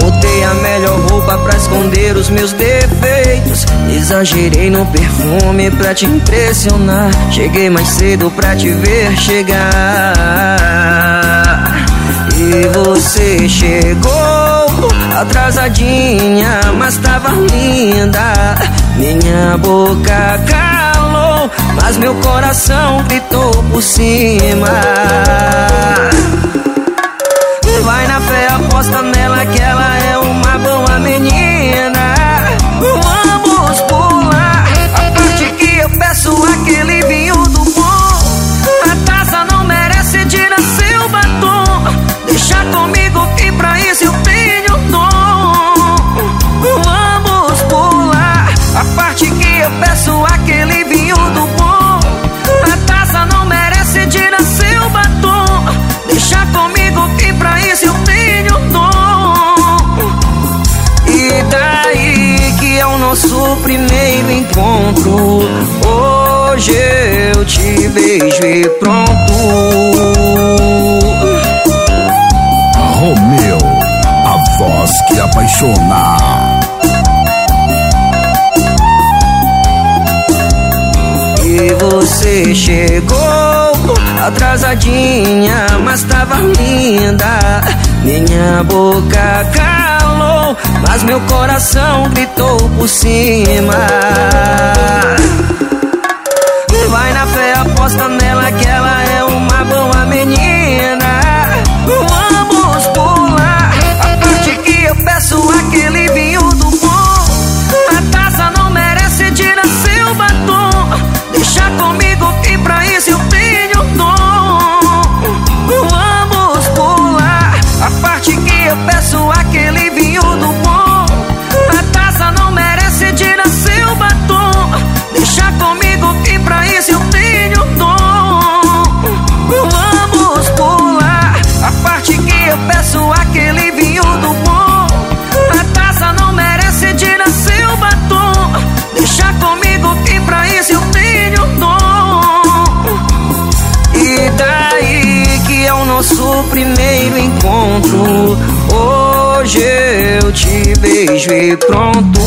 Botei a melhor roupa pra esconder os meus defeitos. Exagerei no perfume pra te impressionar. Cheguei mais cedo pra te ver chegar. E você chegou atrasadinha, mas tava linda. Minha boca calou, mas meu coração gritou por cima. Vai na fé, aposta nela que ela é uma boa menina. Vamos pular a parte que eu peço aquele vinho do bom. A taça não merece tirar seu batom. Deixa comigo que pra isso eu tenho dom. Vamos pular a parte que eu peço aquele nosso primeiro encontro. Hoje eu te beijo e pronto. Romeu, a voz que apaixona. E você chegou atrasadinha, mas tava linda. Minha boca mas meu coração gritou por cima. Vai na fé, aposta nela que ela é uma boa menina. Nosso primeiro encontro. Hoje eu te beijo e pronto.